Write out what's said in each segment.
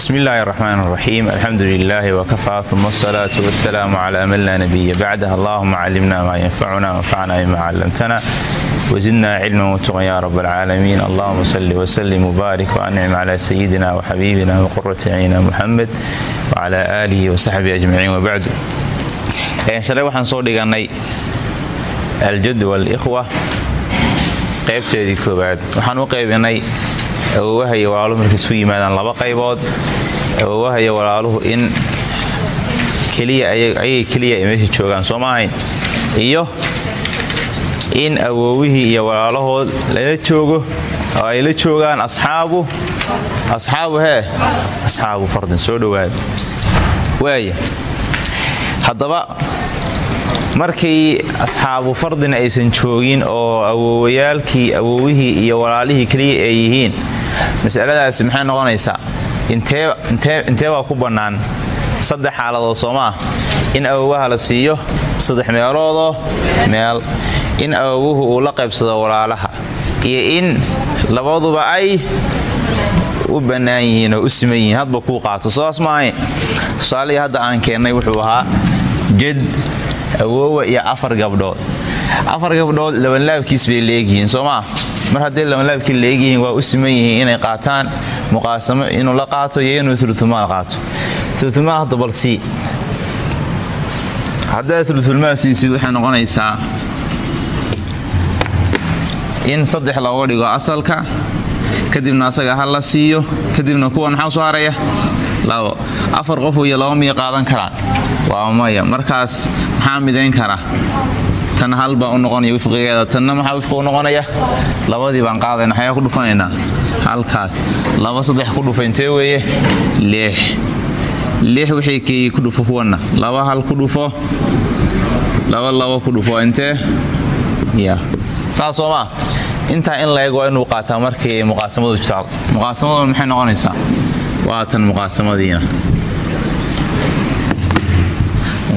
bismi illaahi raxmaan raxiim alxamdu lilaahi wakafaa uma asalaatu wasalaamu calaa man laa nabiya bacdah allahuma calimna maa yanfacuna wanfacna bima callamtana wazidna cilman watuqan ya rab alcaalamiin allahuma salli wslim wbaarik wancim cla sayidina wxabiibina waqurati cayna muxamed wcla aalihi wasaxbihi ajmaciin wabacdu shalay waxaan soo dhigannay aljad walikhwa qaybteedii koowaad. Waxaan u qaybinay awoowaha iyo walaaluhu markay isu yimaadaan laba qaybood. Awoowaha iyo walaaluhu in ayay keliya ay meesha joogaan soo ma ahayn iyo in awoowihii iyo walaalahood lala joogo oo ay la joogaan asxaabu. Asxaabu hee? Asxaabu fardin soo dhowaada waaya haddaba markay asxaabu fardin aysan joogin oo awoowayaalkii awoowihii iyo walaalihii keliya ay yihiin masaladaasi maxay noqonaysaa? Intee baa ku bannaan saddex xaaladood soo maah in awoowaha la siiyo saddex meeloodoo meel. In awowuhu uu la qaybsado walaalaha. Iyo in labaduba ay u bannaan yihiin oo u siman yihiin. Hadba kuu qaato. Sodaas maahayn tusaalihii hadda aan keennay wuxuu ahaa jed awoowa iyo afar gabdhood. Afar gabdhood labanlaabkiis bay leegyihiin soo maa mar hadday labanlaabkii leegyihiin waa u siman yihiin inay qaataan muqaasamo inuu la qaato iyo inuu ulumaal qaato. Ulumaal hadda bal sii haddaad ulumaal siisid waxay noqonaysaa in saddex looga dhigo asalka kadibna asaga ha la siiyo kadibna kuwan maxaa soo haraya? Labo. Afar qof iyo laba miya qaadan karaan. Waa maya. Markaas maxaa midayn kara tan hal baa u noqonaya wifqigeeda tanna maxaa wifqi u noqonaya? Labadii baan qaadayna xayaa ku dhufanaynaa. Halkaas laba saddex ku dhufa intee weeye? Lix. Lix wixii keeyey ku dhufo kuwanna laba hal ku dhufo? Laba labo ku dhufo intee? Ya. Saas soo maa intaa in la eg waa inuu qaataa markii muqaasamadu jirto muqaasamaduna maxay noqonaysaa? Waa tan muqaasamadiina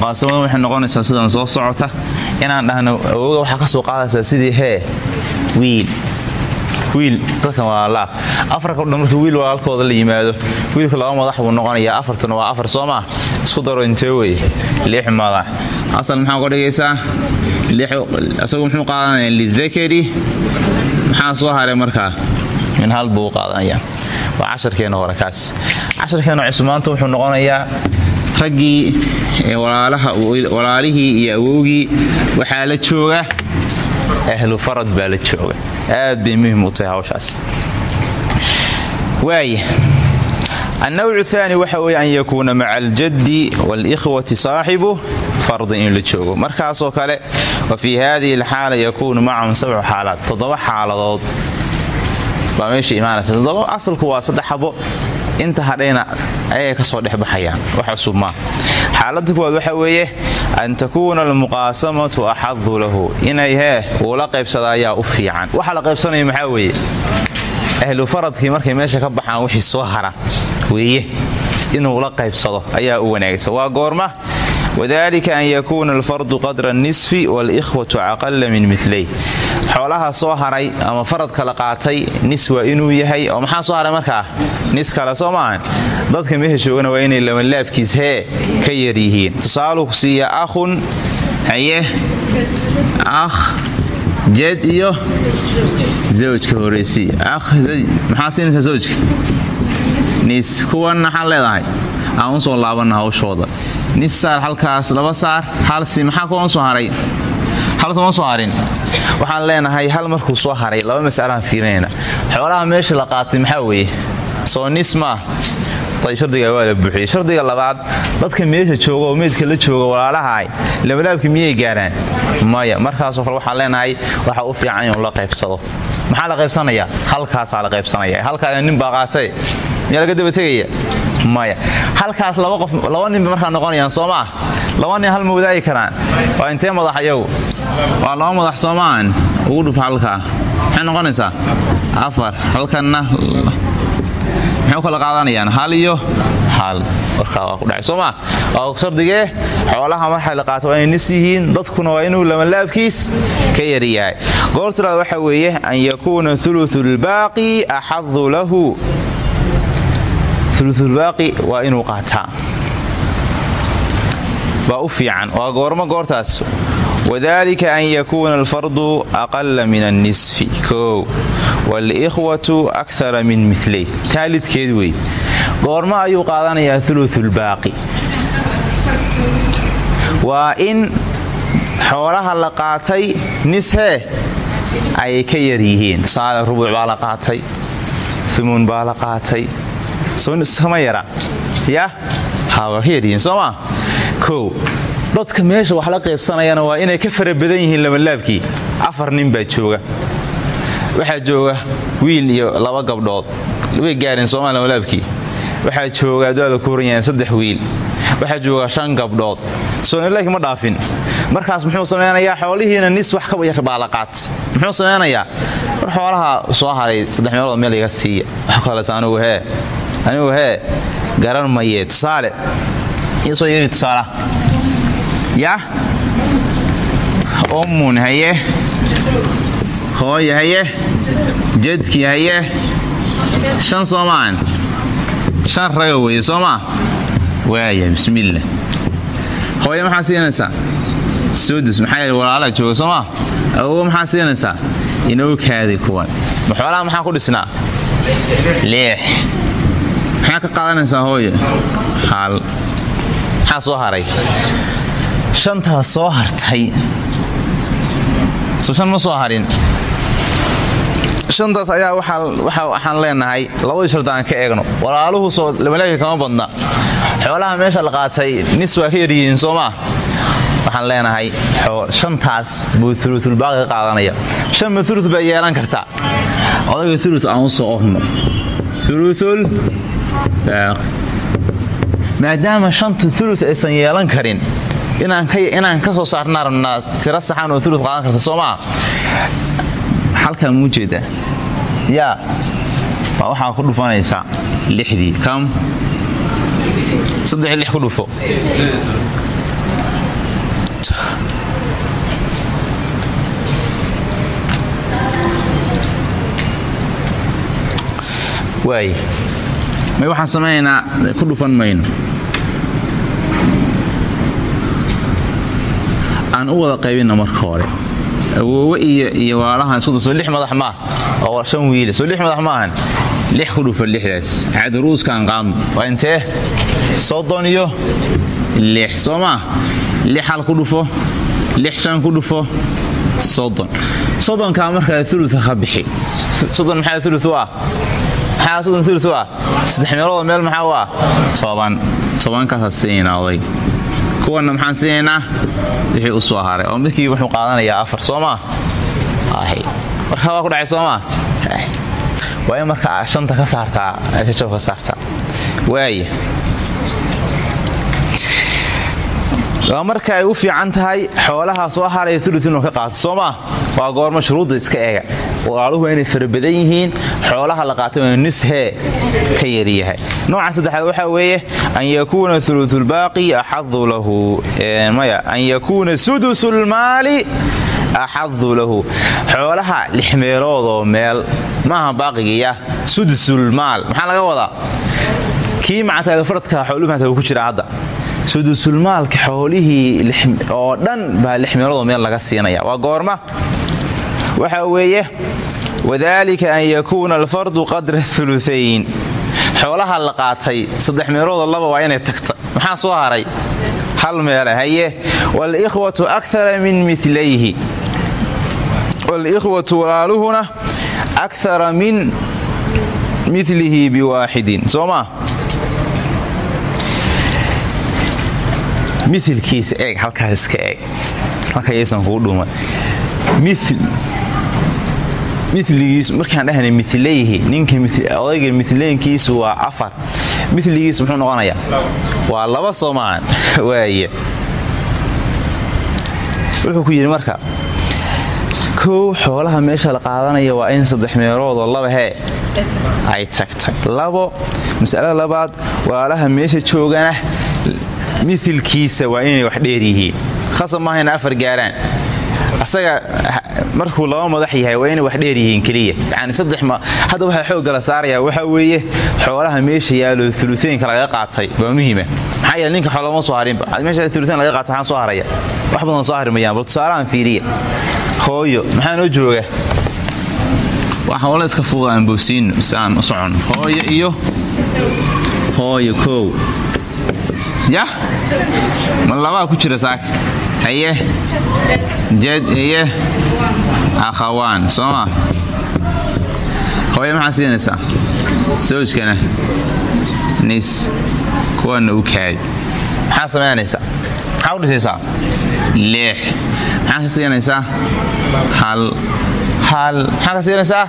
muqaasamadu waxay noqonaysaa sidan soo socota. Inaan dhahno awooga waxaa ka soo qaadaysaa sidii hee wiil. Wiil dadkan waa laab. Afarka dhan marka wiil walaalkooda la yimaado wiilku laba madax buu noqonayaa. Afartuna waa afar soo isku daro intee weye lix madax. Asal maxaa uga dhigaysaa? Isagu muxuu qaadanaya? Lidakari. Maxaa soo haray markaa? Min hal buu qaadanaya waa casharkeenna hore kaas. Casharkeenna cusub maanta wuxuu noqonayaa raggii walaalihii iyo awowgii waxaa la jooga ahlu farad baa la jooga aad bay muhiim u tahay hawshaas. Waaya annawcu aani waxa weye an yakuuna maca aljaddi wاlkhwati saaxibu fardin inuu la joogo. Markaasoo kale wa fii hadihi alxaala yakuunu macahum sabcu xaalaad. Toddoba xaaladood. Baa meesha imaanaysa. Asalku waa saddex xabo inta hadhayna ayay ka soo dhexbaxayaan wax cusub maa xaaladda kuwaad waxa weeye an takuuna almuqaasamatu axadu lahu. Inay hee qaybsada ayaa u fiican. Waxa la qaybsanaya maxaa weeye? Ahlu faradkii markay meesha ka baxaan wixii soo hara. Weeye inuu la qaybsado ayaa u wanaagsan. Waa goorma wadalika an yakuuna alfardu qadra nisfi walikhwatu aqala min milay xoolaha soo haray ama faradka la qaatay nis waa inuu yahay oo maxaa soo haray markaa nis kale soo maahan dadka meesha joogana waa inay labanlaabkiis hee ka yar yihiin tusaaluu siiya akhun haye akh jed iyo zawjka horeysi maxaa siinaysaa zawjka nis nis halkaas laba saar halsi maxaa kuwan soo haray? Hal sooma soo harin waxaan leenahay hal markuu soo haray laba masalahaan fiirinayna xoolaha meesha la qaatay maxaa weeye? Soo nis ayb shardiga waa la buuxiyey. Shardiga labaad dadka meesha jooga oo meydka la jooga walaalahaay labalaabki miyay gaaraan? Maya. Markaasoo kale waxaan leenahay waxa u fiican inuu la qaybsado. Maxaa la qaybsanayaa? Halkaasaa la qaybsanaya halkaana nin baa qaatay. Miyaa laga daba maya. Halkaas laba ninba markaa noqonayaan soo laba nin hal ma karaan. Waa intee madax ayagu? Waa laba madax soo maahan ugu dhuf halkaa maxay noqonaysaa? Afar. Halkanna maxay u kala qaadanayaan? Hal iyo hal. Warkaa waa ku dhacay soo maa waa xoolaha marxa la qaato waa inay nis waa inuu labanlaabkiis ka yaryahay goortiraad waxa weeye an yakuuna uluثu اlbaaqi axadu lahu uluulbaaqi waa inuu qaataa. Baa u fiican waa goormo goortaas. Wadalika an yakuuna alfardu aqala min annisfi koow. Walikhwatu akara min milay taalidkeed wey goormo ayuu qaadanayaa uluulbaaqi waa in xoolaha la qaatay nishee ayay ka yar yihiin. Tusaale rubuuc baa la qaatay umuun baa la qaatay sooma yara ya ha waa ka yaryihiin soo maa kow dadka meesha wax la qaybsanayana waa inay ka fara badan yihiin labalaabkii afar nin baa jooga. Waxaa jooga wiil iyo laba gabdhood. Way gaareen sooma labalaabkii waxaa jooga aduada ku horan saddex wiil. Waxaa jooga shan gabdhood. Soonilaahi ma dhaafin. Markaas muxuu samaynayaa xoolihiina nis wax ka yar baa la qaat. Muxuu samaynayaa xoolaha soo haray saddex meelood meel iga siiya. Wax ku halaysa anigu hee anigu hee garan mayee tusaale isoo yeeni tusaala yah ummun haye hooye haye jadkii haye shan soomaan shan raga weeye soo maa waaya bismiillah hooye maxaa siinaysaa? Sudus maxaa yidhi walaala jooga soo maa awogo maxaa siinaysaa? Inoo kaadi kuwan. Ma xoolaha maxaa ku dhisnaa? Leex maxaa ka qaadanaysaa hooye? Hal maxaa soo haray? Shantaas soo hartay. So shan ma soo harin. Shantaas ayaa waxaan leenahay. Labadii shardi aan ka eegno. Walaaluhu soo lamalaagka kama badna. Xoolaha meesha la qaatay nis waa ka yaryihiin soo maa waxaan leenahay shantaas buu uluulbaaqi ka qaadanaya. Shan ma ulu baa yeelan kartaa? Odayga ulu aan u soo ohno uluul maadaama shanta ulu aysan yeelan karin inaan ka soo saarnaa tiro saxan oo ulu qaadan karta soo maa halkaa muu jeedaa yaa baa waxaa ku dhufanaysaa lixdii kam? Saddex lix ku dhufo. Waay may waxaan samaynaynaa ku dhufan mayno. Aan u wada qaybinna marka hore. Awoowe iyo walaalahan isku soo lix madax maah oo shan wiile soo lix madax maahan lix ku dhufa lixdaas. Cadruuskaan qaadno. Waa intee? Soddon iyo lix. Soo maa lix hal ku dhufo lix shan ku dhufo soddon. Soddonkaa markaa uluka ka bixi. Soddon maxaa ulu ah u ah. Meel maxaa u ah toban tobankaasaa siinaynaa oday kuwanna maxaan siinaynaa wixii u soo haray oo midkii wuxuu qaadanayaa afar soo maa marka waa ku dhacay soo maa waa in marka shanta ka saartaa jajab ka saartaa. Waaya waa marka ay u fiican tahay xoolaha soo haraya ulu ka qaato soo maa waa goormo shuruudda iska eega. Walaaluhu inay farabadan yihiin xoolaha la qaatay waa nishee ka yaryahay nooca saddexaad waxaa weeye an yakuuna uluulbaaqi axadu lahu. Maya an yakuuna sudusulmaali axadu lahu. Xoolaha lix meeloodoo meel maaha baaqigiya sudusulmaal maxaa laga wadaa? Kii macataalfaradka xooluhu maata ku jira hadda sudusulmaalka xoolihii oo dhan baa lix meeloodoo meel laga siinaya. Waa goorma. Waxaa weeye wadalika an yakuuna alfardu qadra uluayn xoolaha la qaatay saddex meeloodoo laba waa inay tagta. Maxaa soo haray hal meele haye. Walikhwatu akara min milayhi walikhwatu walaaluhuna akara min milihi biwaaxidin soo maa milkiisa eeg halkaas iska eeg. Markayaysan kuu dhuuman. Miligiis markaan dhahna milayhi ninka odayga milaynkiisu waa afar. Miligiis muxuu noqonayaa? Waa laba soomaan. Waaya wuxuu ku yidhi marka kow xoolaha meesha la qaadanaya waa in saddex meeloodoo laba hee. Ay tagtay labo masalada labaad walaalaha meesha joogana milkiisa waa inay wax dheer yihiin. Khasab afar gaaraan. Asaga markuu laba madax yahay waa inay wax dheer yihiin keliya. Yani saddex hadda waxaa xoogga la saaraya waxaa weeye xoolaha meesha yaalo uluteynka laga qaatay waa muhiima maxaa yeele ninka xoolama soo harinba meesha uluteyn laga qaatay maxaa soo haraya. Wax badan soo hari bal tusaalahan fiiriya. Hooyo maxaa noo jooga? Waxaan wala iska fuuda aan boosiino si hooyo iyo? Hooyo koow yah ma labaa ku jira saaka haye. Jed haye. Akhawaan soo ma hooyo maxaa siinaysaa sawjkana. Nis. Kuwana u kaadi maxaa samaynaysaa maxaa u dhisaysaa lix maxaa ka hal. Hal. Maxaa ka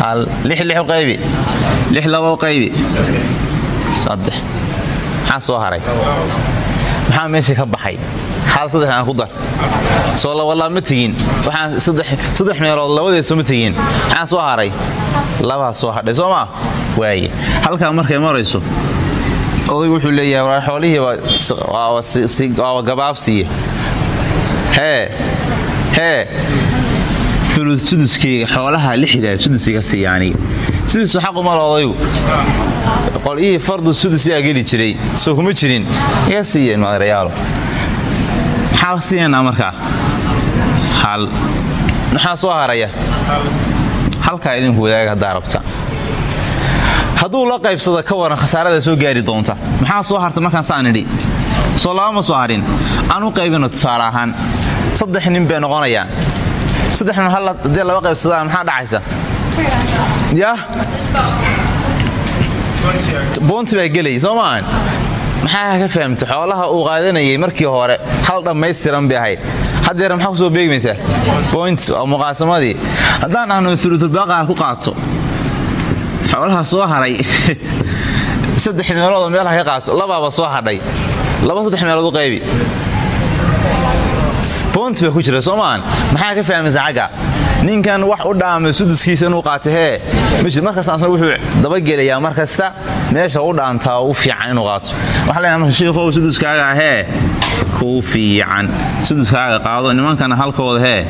hal. Lix lix qaybi. Lix laba qaybi. Saddex maxaa soo haray? Maxaa meesha ka baxay? Hal saddex aan ku dar. Soo labalaa ma tegin waxaan saddex meelood labadeed soo ma tegin maxaa soo haray? Labaa soo hadhay soo maa waaye. Halkaa markay marayso odaygu wuxuu leeyahay war xoolihii waaba gabaabsiiya hee hee. Ulud suduskayga xoolaha lixdaa sudus iga siiya sudusu xaquma le odaygu qolyihii fardu sudus yaa geli jiray soo kuma jirin. Iga siiyeen maadarayaalo maxaa siiyanaa markaa? Hal. Maxaa soo haraya? Halkaa idinku wadaaga haddaa rabta. La qaybsado ka waran khasaarada soo gaari doonta. Maxaa soo harta markaan saan idhi? Soo laba ma soo saddex nin bay noqonayaan. Saddex nin hal haddii laba qaybsadaan maxaa dhacaysa yah boonti baa gelaya soo maahan maxaa ka fahamta xoolaha uu qaadanayay markii hore hal dhammaystiran bay ahayd. Haddeer maxaa ku soo beegmaysaa boint waa muqaasamadii haddaan ahno ulutulbaaqaha ku qaato. Xoolaha soo haray. Saddex meeloodoo meelaha ka qaato labaaba soo hadhay. Laba saddex meelood u qaybi boont baa ku jira soo maxaa ka fahmaysa xagga ninkan wax u dhaamay suduskiisa inuu qaata hee mjid markaasna wuxuu dabagelayaa mar meesha u dhaantaa u fiican inuu qaato. Waxaa leeyahay marka shiikhow suduskaaga hee kuu fiican. Suduskaaga qaado nimankana halkooda hee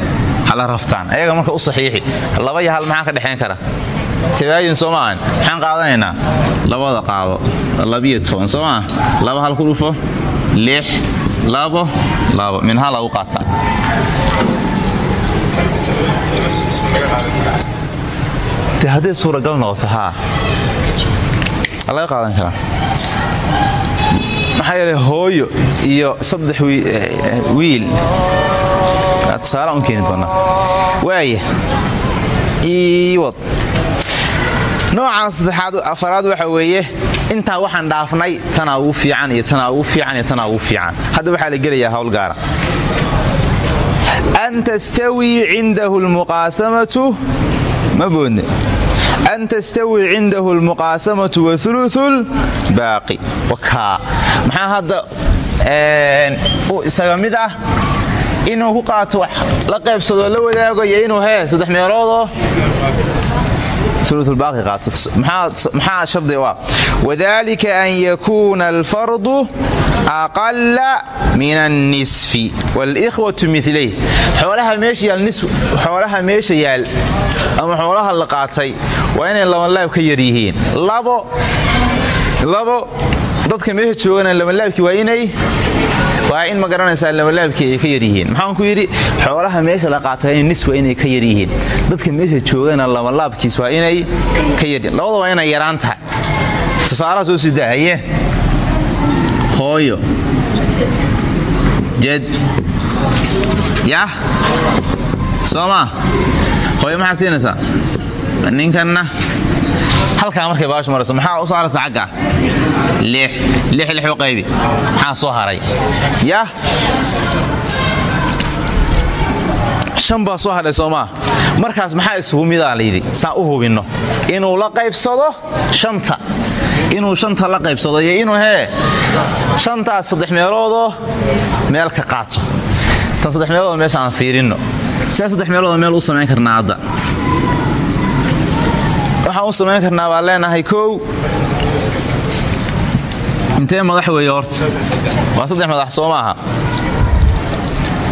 hala raftaan. Ayaga marka u saxiixi laba iyo hal maxaa ka dhexayn kara? Tabaayun soo maahan. Maxaan labada qaado labiyo toban laba hal ku dhufo lix labo labo. Min hala u qaataa de hadday suuragal noqoto haa. Laga qaadan karaa. Maxaa yeele hooyo iyo saddex wiil. Tusaala un keeni doonaa. Waaya iiwad noocaan saddexaad afaraad waxa weeye intaa waxaan dhaafnay tanaa ugu fiican iyo tanaa ugu fiican iyo tanaa ugu fiican. Hadda waxaa la gelayaa hawl gaara an tastawii cindahu lmuqaasamatu ma boodne an tastawii cindahu lmuqaasamatu wauluul baaqi wakaa maxaa hadda isaga mid inuu ku qaato wax la qaybsadoo la wadaago iyo inuu saddex meeloodoo maxaa shardi u ah wadalika an yakuuna alfardu aqala min annisfi wاlkhwatu milayh xoolaha meesha yaal ama xoolaha la qaatay waa inay labanlaab ka yar yihiin. Labo dadka meesha joogana labanlaabkii waa inay waa in ma garanaysaa labalaabkii ay ka yaryihiin maxaan ku yidhi xoolaha meesha la qaatay nis waa inay ka yaryihiin dadka meesha joogana labalaabkiis waa inay ka yaryihiin labada waa inay yaraan tahay. Tusaalaha soo sii daahaye. Hooyo. Jed. Yah soo hooyo maxaa siinaysaa? Ninkanna halkaa markay baashu marayso maxaa u lix lix lix u qaybi. Maxaa soo haray? Yah shan soo hadhay soomaa markaas maxaa isugu midaa layidhi saan u hubinno. Inuu la qaybsado shanta. Inuu shanta la qaybsado iyo inuu hee shantaas saddex meeloodoo meel ka qaato. Tan saddex meeloodoo meesha aan fiirinno saddex meeloodoo meel u samayn karnaa hadda waxaan u samayn karnaa baan leenahay kow. Intee madax weeye horta? Waa saddex madax soo maaha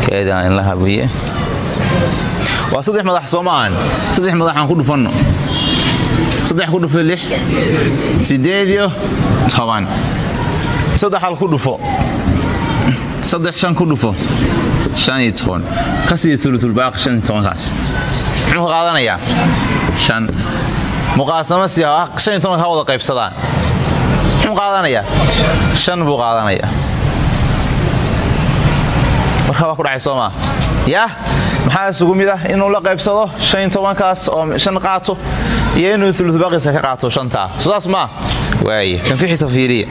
keedaan inla habiye waa saddex madax soo saddex madaxaan ku dhufanno. Saddex ku dhufo lix sideed iyo toban. Saddex hal ku dhufo. Saddex shan ku dhufo. Shan iyo toban. Ka sii ululbaaqi shan iyo tobankaas. Muxuu ka qaadanayaa? Shan muqaasamo si shan iyo tobanka ha wada qaybsadaan. Muxuu qaadanayaa? Shan buu qaadanayaa. Marka waa ku dhacay soo maa yah maxaa isugu mid ah inuu la qaybsado shan tobankaas oo shan qaato iyo inuu ulubaaqiisa ka qaato shantaa sidaas maa waay tan ku xigta fiiriya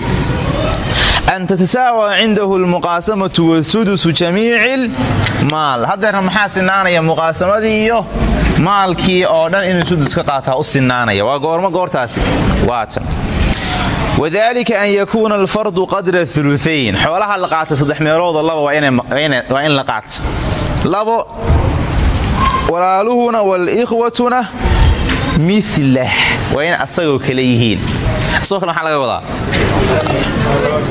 an tatasaawa cindahu lmuqaasamatu wasudusu jamiici lmaal haddeerna maxaa sinaanaya muqaasamadii iyo maalkii oo dhan inuu sudus ka qaataa u sinaanaya waa goormo goortaasi waatan wadalika an yakuuna alfardu qadra uluayn xoolaha la qaata saddex meeloodo laba waa in la qaata labo walaaluhuna walikhwatuna milah waa in asagoo kale yihiin. Asagoo kale maxaa laga wadaa?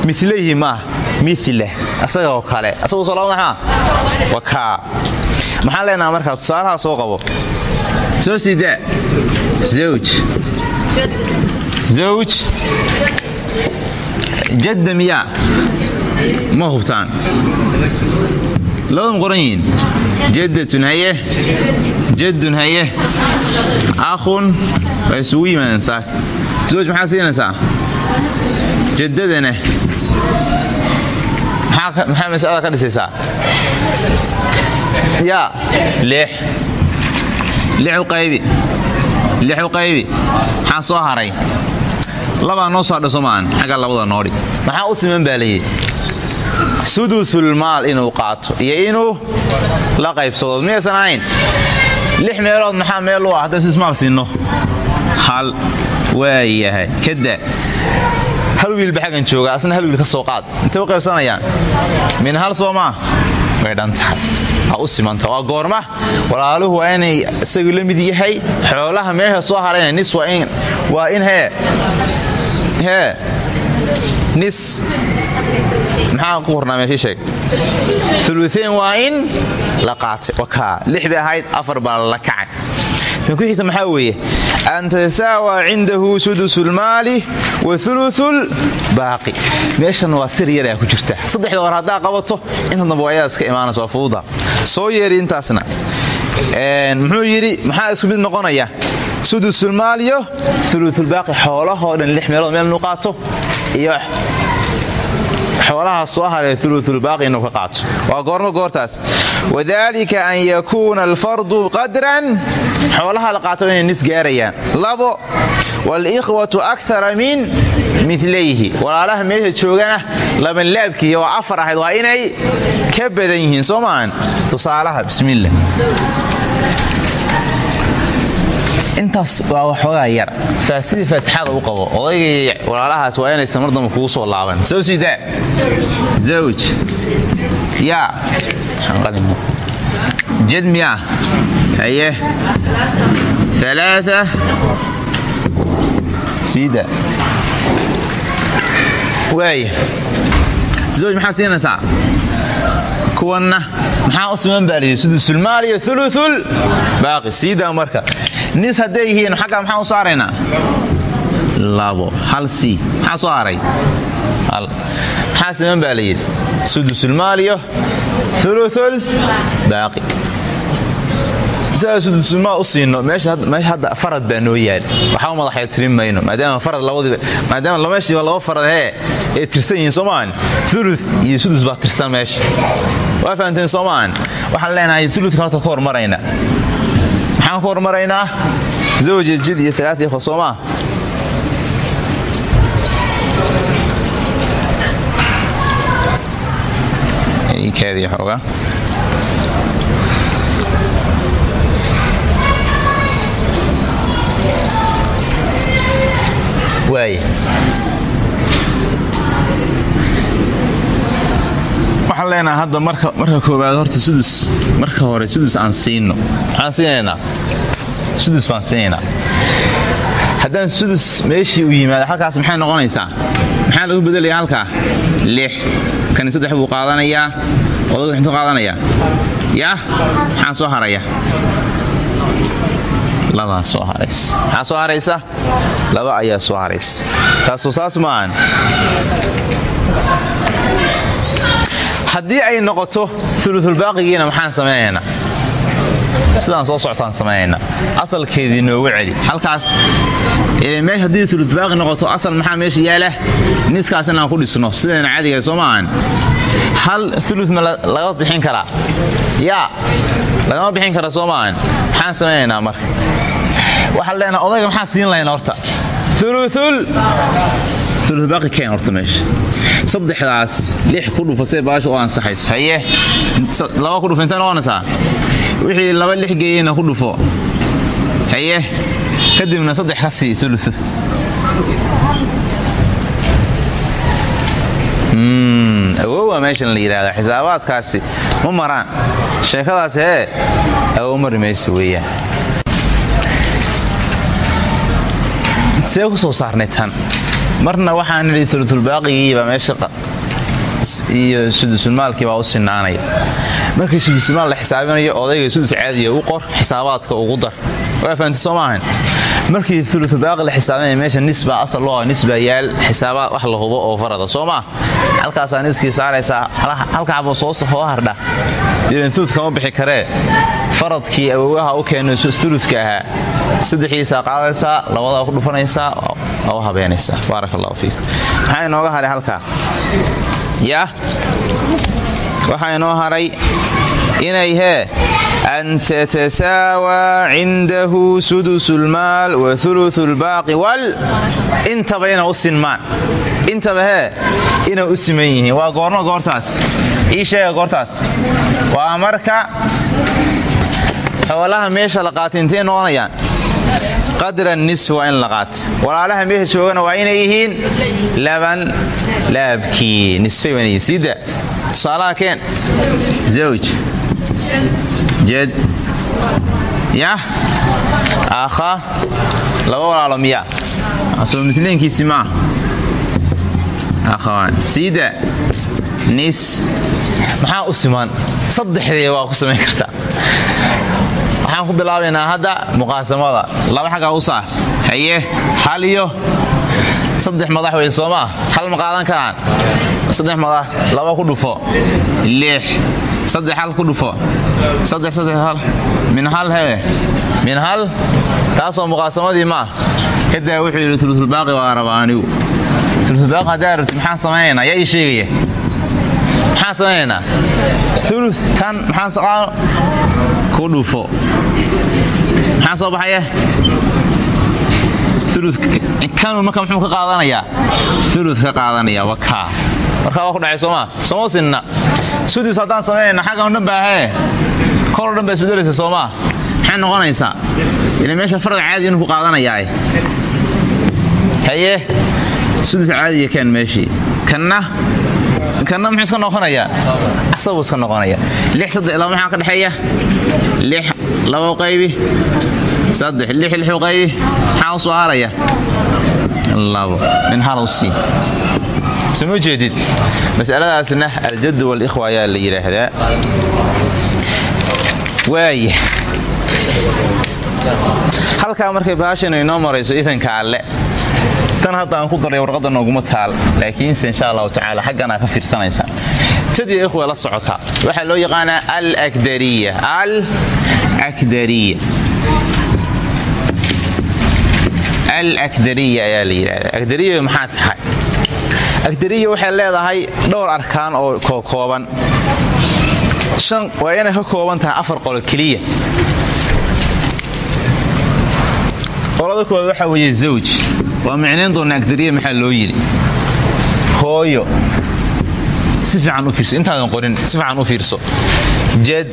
Milayhi maaha milah asagoo kale. Asagoo soo laba maxaa waa maxaan leenaha markaa tusaalaha soo qabo? Soo siidaa zawj. Zawj. Jadda miyaa? Ma hubtaan. Labada ma qoran yihiin? Jaddatun haye. Jaddun haye. Akhun. Waa isugu yimaadeen saak zawj maxaa siinaysaa? Jaddadana. Maxaa masalada ka dhisaysaa yaa lixu qaybi. Maxaa soo haray. Labaa noo soo hadha somaan xagga labada noodhi maxaa u siman baa layidhi sudusulmaal inuu qaato iyo inuu la qaybsado. Miyaysan ahayn? Lix meelood maxaa meel u ah? Haddaan sudusmaal siinno. Hal waayahay kada hal wiilba xaggan jooga. Asna hal wiil ka soo qaad. Intay u qaybsanayaan? Min hal soo maa way dhan tahay ha u waa goorma. Walaaluhu waa inay isagu la mid yahay. Xoolaha meesha soo harayna nis waa in hee. Hee. Nis. Maxaa ku qornaa sheeg? Uluain waa in la qaatay. Wakaa lix ahayd afar baa la kacay tan ku xigta maxaa weeye? An tatasaawa cindahu sudusulmaali wa uluulbaaqi meeshan waa sir yaraa ku jirta. Saddexda hor haddaa qabato inta dambe waa ayaad iska imaanaysa soo yeeri intaasna. Muxuu yidhi maxaa isku mid noqonaya? Sudusulmaal iyo uluulbaaqi xoolahoo dhan lix meelood meel inuu iyo xoolaha soo haray uluulbaaqi inuu ka qaato. Waa goormo goortaas. Wadalika an yakuuna alfardu qadran xoolaha la qaato inay nis gaarayaan. Labo walikhwatu akara min milayhi walaalaha meesha joogana labanlaabkiiy waa afar ahayd waa inay ka badan yihiin. Soo tusaalaha bismillah. Intaas waa waxoogaa yar. Sidii faatixada u qabo odaygay walaalahaas waa inaysan mar damba soo laaban. Soo siidaa zawj. Yaa. Jad miyaa haye alaaa siida waaya zawj maxaa siinaysaa kuwanna maxaa u siman baa layidhi sudusulmaal iyo uluul baaqi siidaa marka nis hadday yihiin xagga maxaan u saaraynaa labo hal c maxaa soo haray maxaa siman baa layidhi sudusulmaal iyo uluul baaqi sudusulmaal u siino hadda farad baa noo yaal. Waxba madaxya tirin mayno maadaama meeshiiba laba farad hee ee tirsan yihiin soo maahan ulu iyo sudus baa tirsan meesha. Waa fahamteen soo maahan waxaan leenahay uludka horta ka hormaraynaa maxaan ka hormaraynaa zawja jid iyo alaat ikhwa soo maa kaadiy xoogaa waxaan leenaha hadda marka koobaad horta sudus marka hore sudus aan siino. Maxaan siinaynaa? Sudus baan siinaynaa. Haddaan sudus meeshii u yimaado halkaas maxay noqonaysaa? Maxaa lagu bedelaya halkaa? Lix. Kani saddex buu qaadanayaa odaygu intuu qaadanayaa? Yah maxaa soo haraya labaa soo haraysa maxaa soo haraysa? Laba ayaa soo haraysa taasoo saas maahan haddii ay noqoto uluulbaaqigiina maxaan samaynaynaa sidaan soo socotaan samaynaynaa asalkeedii noogu celi. Halkaas haddii ulubaaqi noqoto asal maxaa meesha yaalla niskaas inaan ku dhisno. Sidayna cadiga soo maahan hal ulu ma laga bixin karaa? Yaa lagama bixin kara soo maahan maxaan samaynaynaa marka? Waxaan leenaha odayga maxaan siin lahayn horta? Uluul ulubaaqi keen horta meesha. Saddexdaas lix ku dhufa see baasha u ansaxayso. Haye? Laba ku dhufo intay noqonaysaa wixii laba lix geeyeyna ku dhufo. Haye? Kadibna saddex ka sii ulu awowa meeshan la yidhahda xisaabaadkaasi ma maraan. Sheekadaas hee awow mari maysa weeyaan. See ku soo saarnay tan. Marna waxaan nidhi uluulbaaqigiibaa meesha iyo sudusulmaalkii baa u sinaanaya. Markii sudusulmaal la xisaabinayo odayga sudus caadiya u qor xisaabaadka ugu dar markii ulubaaqi la xisaabinaya meesha nisbaa asal loo nisbaa yaal xisaabaad wax la hubo oo farada. Soo maa halkaasaa niskii saaraysaa halkaaba soo soo hardha dilantuud kama bixi karee. Faradkii awowaha u keeno uludka ahaa. Saddexiisaa qaadaysaa labadaa ku dhufanaysaa oo u habeenaysaa baarak allahu inooga haray halkaa? Yaa? Waxaa inoo haray inay hee an tatasaawaa cindahu sudusulmaal wa uluulbaaqi wal intaba ina u sinmaan intaba hee inay u siman yihiin waa goorno goortaas ii sheega goortaas waa marka xoolaha meesha la qaata intay noqonayaan qadra nisf waa in la qaata walaalaha meesha joogana waa jed. Yah aakha laba walaalo miya asoo mitlaynkiisi maa akhawaan siida nis. Maxaa u siman? Saddexdee waa ku samayn kartaa waxaan ku bilaabaynaa hadda muqaasamada. Laba xaggaa u saar. Haye hal iyo saddex madax wey soomaa hal ma qaadan karaan? Saddex madax laba ku dhufo. Lix saddex hal ku dhufo. Saddex saddex hal. Min hal hee min hal. Taasoo muqaasamadii maah kadaa wuxuu yidhi ulusulbaaqi waa raba anigu ulusulbaaqi haddaa maxaan samaynaynaa yaa ii maxaan samaynaynaa ulu tan maxaan saqaano ku dhufo. Maxaa soo baxaya? Kanu marka muxuu ka qaadanayaa? Ulu ka qaadanaya wakaa markaa waa ku dhacay soomaa sooma sinna. Sudus haddaan samaynayna xaggan o dhan kor dhan baa soomaa maxay noqonaysaa ila meesha farad caadi inuu ku haye? Sudus caadiya keen meeshii kanna? Kanna muxuu iska noqonayaa? Asaguu iska noqonaya. Lix saddex laba maxaa ka dhexeeya? Lix laba qaybi. Saddex lix lix qaybi. Maxaa u labo. Min sii soma jeedid masaladaasna aljad walikhwa ayaa la yidhaahdaa. Waaya halkaa markay baashanu inoo marayso idanka alle. Tan hadda aan ku daray warqadda nooguma taal laakiinse insha allahu tacaala xagganaa ka fiirsanaysaa tadiya ikhwa la socotaa waxaa loo yaqaanaa alakdariya al akdariya alakdariya ayaa la yidhahdaa akdariya maxaa tahay akdariya waxay leedahay dhowr arkaan oo kooban. Waa inay ka kooban tahay afar qolo keliya. Qolada koowaad waxaa weeye zawj. Waa micnayn doona agdariya maxaa loo yidhi? Hooyo. Si fiican u fiirso. Intaadan qorin si fiican u fiirso. Jad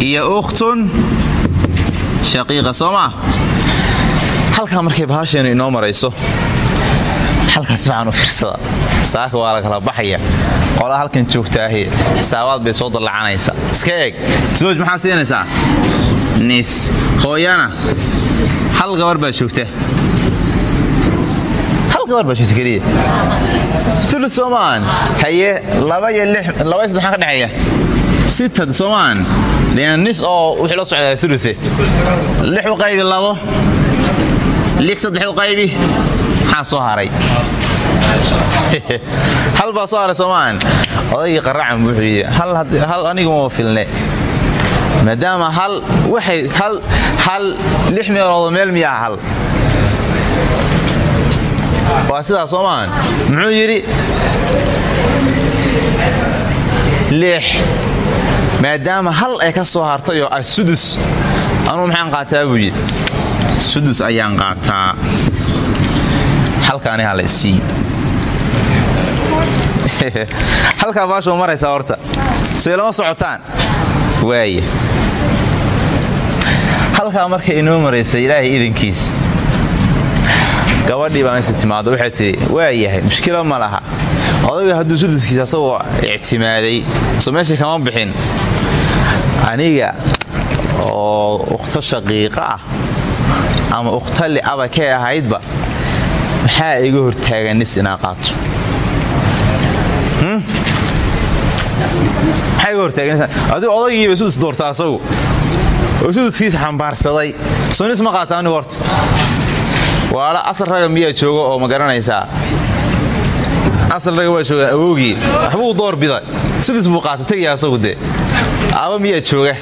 iyo ukhtun shaqiiqa soo maa markay bahaasheenu inoo marayso halkaa si fiican u fiirsada. Saaka waa la kala baxaya. Qolaa halkan joogtaahe xisaabaad bay soo dallacanaysa iska eeg. Zawj maxaa siinaysaa? Nis. Hooyana hal gabar baa joogta. Hal gabar baa joogta keliya. Ulu soomaan haye laba iyo lix laba saddex maxaa ka dhexeeya. Sitad soomaan nis oo wixii la socdaa ulue lix u qaybi labo. Lix saddex u qaybi maxaa soo haray? Hal baa soo haray soomaan? Odaygii qaracan wuxuu yidhi hal aniguma filne maadaama hal waxay hal hal lix meeloodoo meel miyaa hal. Waa sidaa soomaan? Muxuu yidhi? Lix. Maadaama hal ay ka soo hartay oo sudus. Anuu maxaan qaataa buu yidhi. Sudus ayaan qaataa halkaani hala isii. Halkaa baashuu maraysaa horta. Lama socotaan. Waaya halkaa markay inoo maraysa ilaahay idankiis gabadhii baa meesha timaado waxay tidhi waa yahay mushkilo ma laha. Odayga hadduu suduskiisa asagoo ictimaaday soo meeshii kama bixin. Aniga oo ukhto shaqiiqa ah ama ukhtali aba kee ahaydba maxaa iga hortaagan nis inaa qaato? Maxaa iga hortaaganadigu odaygiiba sudus doorta asagu. Oo suduskiisa xambaarsaday. Soo ma qaata horta? Waala asal raga miyaa jooga oo ma garanaysaa? Asal raga waa joogaan awowgii waxbuu door biday. Sudus buu qaata asagu dee. Aba miyaa jooga.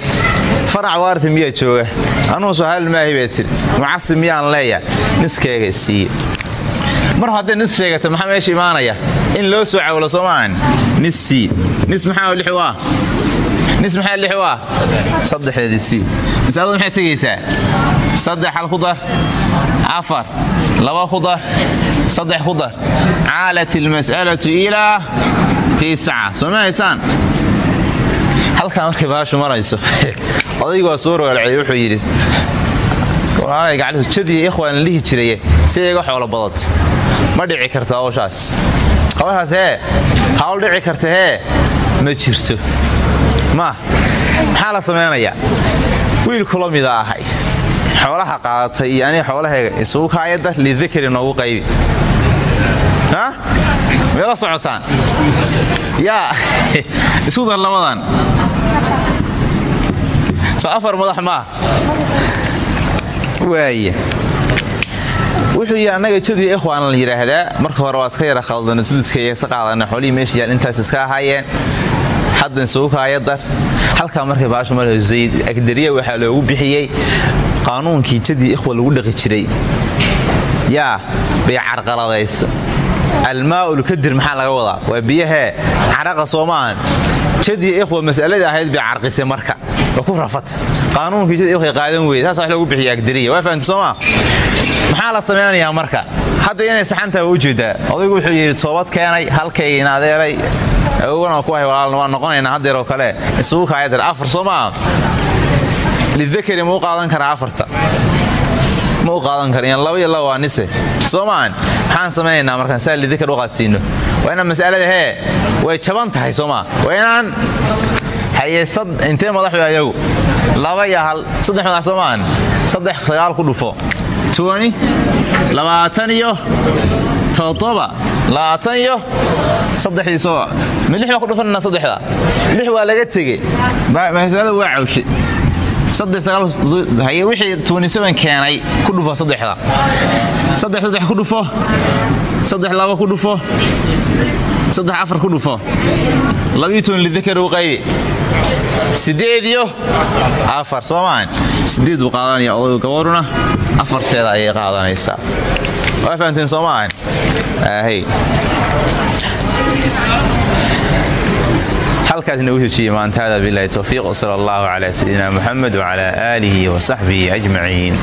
Farac waarta miyaa jooga. Anuu sohal maahi baa tiri miyaan leeya niskayga siiye mar hadday nis sheegata maxaa meesha imaanaya? In loo soo cawlo soo maahan. Nis maxaa lix u nis maxaa lix u ah saddexdeedii sii masaladu saddex hal ku afar laba ku saddex ku dar. Caalat ilmas'alatu ilaa tisca soo ma haysaan? Halkaa markay baashu marayso. Soo rogaalcey wuxuu yidhi jadiya ikhwaan lihi jiraye si iga xoolo badad ma dhici karta hawshaas hawshaas hee hawl dhici karta hee ma jirto. Ma maxaa la samaynayaa wiilku la mida ahay. Xoolaha qaadatay iyo aniga xoolahayga isugu kaayadda lidakari noogu qaybi. Meela socotaan. Yaa isku soo afar madax maa yidhi annaga jadiya ikhwaan la yidhaahdaa marka hore waa iska yara khaldana suduska iska qaadana xoolihii meesha yaal intaas iska ahaayeen haddan isugu kaayadar halkaa markay baashu marayso zayd agdariya waxaa loogu bixiyey qaanuunkii jadii ikhwa lagu dhaqi jiray. Yaa bay carqaladaysa. Almaa'ulkadir maxaa laga wadaa? Waa biyahee caraqa soo maahan jadii ikhwa mas'aladii ahayd bay carqisay marka waa ku rafat qaanuunkii jadii ikhwa qaadan weyey saas wax loogu bixiya agdariya waa fahamta soo maa maxaa la samaynayaa marka hadda inay saxantaha waa u jeedaa odaygu wuxuu yidhi toobad keenay halkaygiin adeeray awogana ku hay walaalna waan noqonaynaa haddeer oo kale isugu kaayadar afar soo maa lidakari ma u qaadan karaa afarta ma u qaadan kara laba iyo laba waa nise soo maahan maxaan samaynaynaa markaan saa lidakar u qaadsiino waa inaan mas'alada hee way jaban tahay soo maa waa inaan intee madaxu ayagu? Laba iyo hal saddex madax soo maahan saddex sagaal ku dhufo. Labaatan iyo todoba labaatan iyo saddexdii soo baa ku dhufanana saddexda. Lix waa laga tegey. Masalada waa cawshe wixii keenay ku dhufo saddexda. Saddex saddex ku dhufo. Saddex laba ku dhufo saddex afar ku dhufo. Labiyo toban lidakar sideed iyo afar soo maahan sideed buu qaadanaya odaygu gabadhuna afarteeda ayay qaadanaysaa. Waa fahamteen soo maahan ahay halkaas nagu hejiyey maanta hada bilahi towfiiq sal allahu cala sayidina muxamed wcala aalihi wasaxbihi ajmaciin